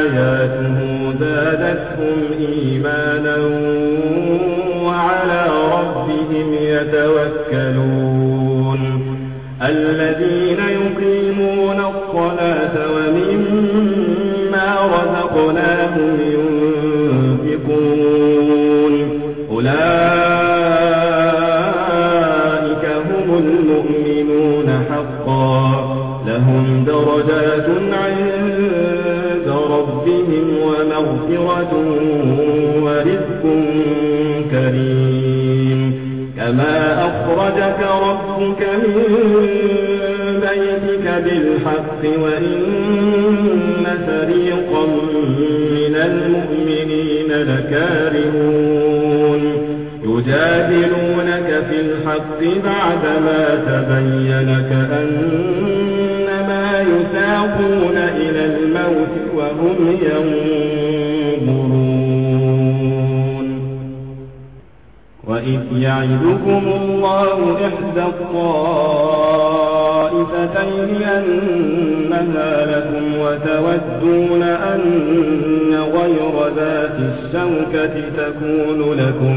آياته زادتهم إيمانا وعلى ربهم يتوكلون. الذين يقيمون الصلاة ومما رزقناهم بعدما تبين كأنما يساقون إلى الموت وهم ينظرون. وإذ يعدكم الله إحدى الطائفتين أنها لكم وتودون أن غير ذات الشوكة تكون لكم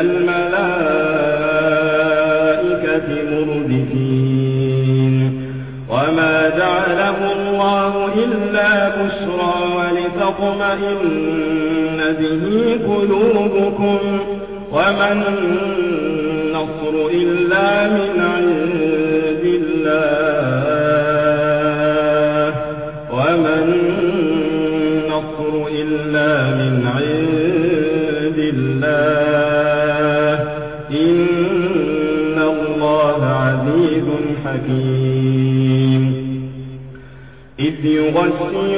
الملائكة مردفين. وما جعله الله إلا بشرى ولتطمئن به قلوبكم. وما النصر إلا من عند الله.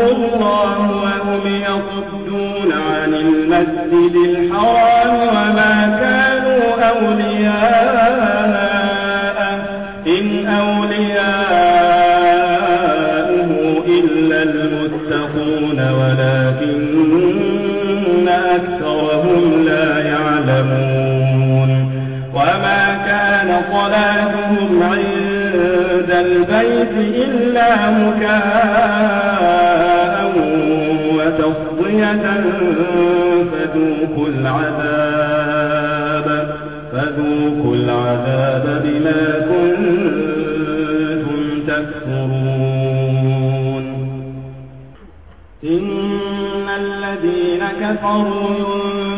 الله وهم يصدون عن المسجد الحرام وما كانوا أولياء إن أولياؤه إلا المتقون ولكن أكثرهم لا يعلمون. وما صلاتهم عند البيت إلا مكاء وتصدية فذوقوا العذاب فذوقوا العذاب بما كنتم تكفرون. إن الذين كفروا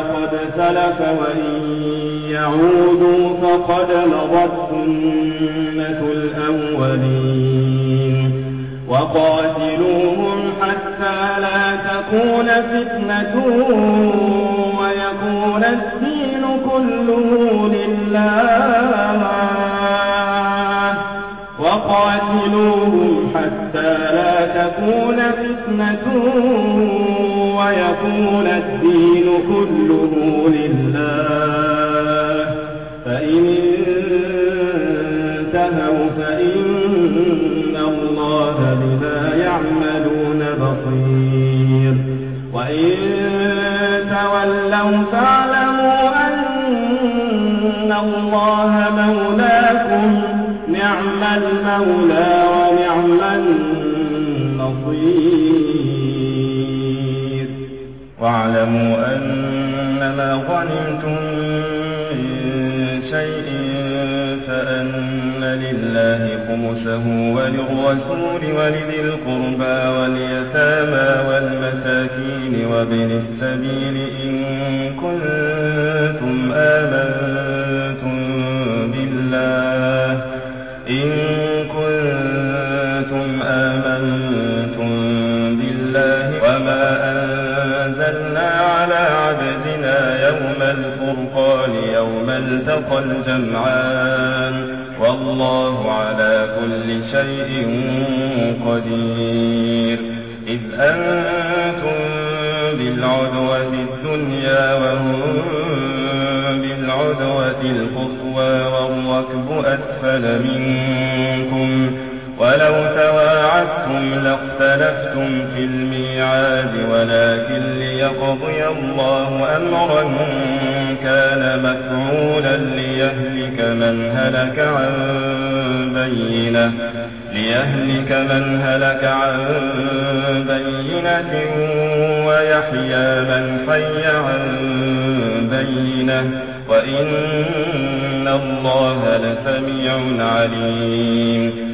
قد سلف وإن يعودوا فقد مضت سنة الأولين. وقاتلوهم حتى لا تكون فتنة ويكون الدين كله لله. وقاتلوهم حتى لا تكون فتنة ويكون الدين كله لله. فإن انتهوا فإن الله بما يعملون بصير. وإن تولوا فاعلموا أن الله مولاكم نعم المولى. خمسه وللرسول ولذي القربى واليتامى والمساكين وابن السبيل إن كنتم آمنتم بالله إن كنتم آمنتم بالله وما أنزلنا على عبدنا يوم الفرقان يوم التقى الجمعان والله على كل شيء قدير. إذ أنتم بالعدوة الدنيا وهم بالعدوة القصوى والركب أسفل منكم. ولو تواعدتم لاختلفتم في الميعاد ولكن ليقضي الله أمرا كان مفعولا ليهلك من هلك عن بينة ليهلك من هلك عن بينة ويحيى من حي عن بينة. وإن الله لسميع عليم.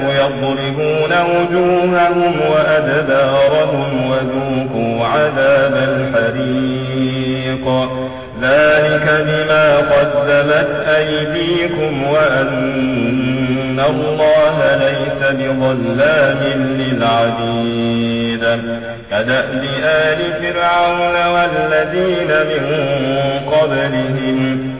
يضربون وجوههم وأدبارهم وذوقوا عذاب الحريق. ذلك بما قدمت أيديكم وأن الله ليس بظلام للعبيد. كدأب آل فرعون والذين من قبلهم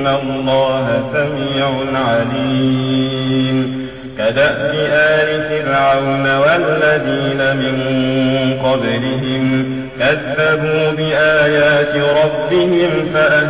وأن الله سميع عليم كدأب آل فرعون والذين من قبلهم كذبوا بآيات ربهم فأهلكناهم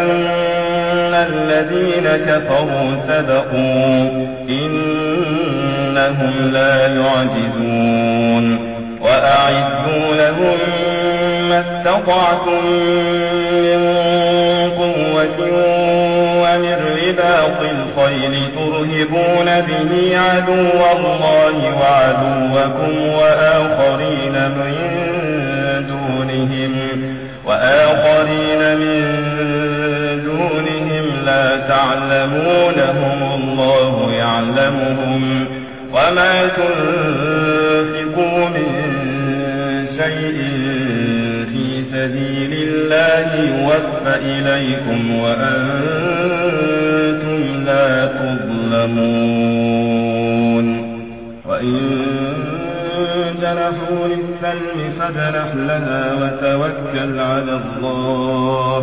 يحسبن الذين كفروا سبقوا إنهم لا يعجزون وأعدوا لهم ما استطعتم من قوة ومن رباط الخيل ترهبون به عدو الله وعدوكم وآخرين من دونهم وآخرين من لا تعلمونهم الله يعلمهم وما تنفقوا من شيء في سبيل الله يوفى إليكم وأنتم لا تظلمون. وإن جنحوا للسلم فجنح لها وتوكل على الله.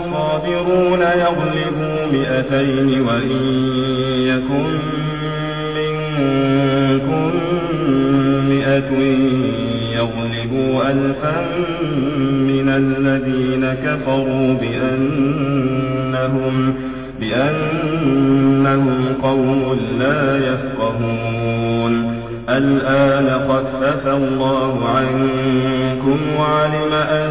صابرون يغلبوا مئتين وإن يكن منكم مئة يغلبوا ألفا من الذين كفروا بأنهم بأنهم قوم لا يفقهون. الآن خفف الله عنكم وعلم أن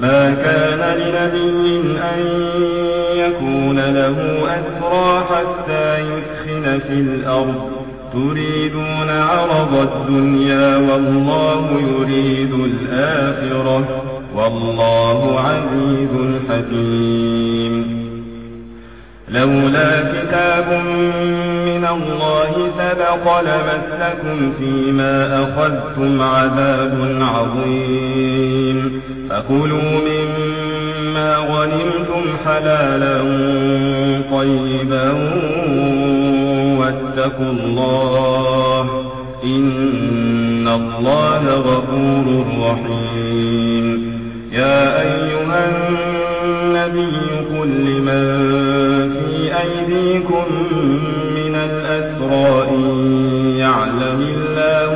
ما كان لنبي أن يكون له أسرى حتى يدخن في الأرض. تريدون عرض الدنيا والله يريد الآخرة. والله عزيز حكيم. لولا كتاب من الله سبق لمسكم فيما أخذتم عذاب عظيم. فكلوا مما غنمتم حلالا طيبا واتقوا الله إن الله غفور رحيم. يا أيها النبي قل لمن في أيديكم من الأسرى يعلم الله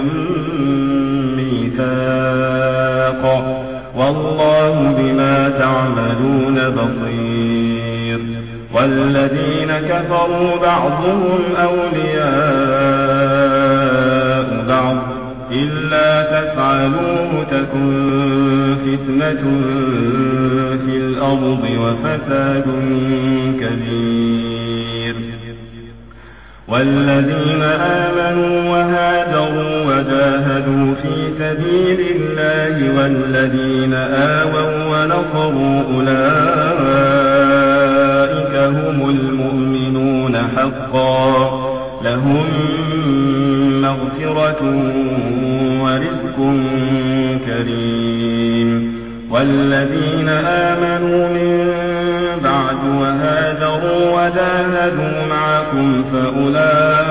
والله بما تعملون بصير. والذين كفروا بعضهم أولياء بعض. إلا تفعلوه تكن فتنة في الأرض وفساد كبير. والذين آمنوا وهاجروا وجاهدوا في سبيل الله والذين آووا ونصروا أولئك هم المؤمنون حقا لهم مغفرة ورزق كريم والذين آمنوا من بعد وهاجروا وجاهدوا معكم فأولئك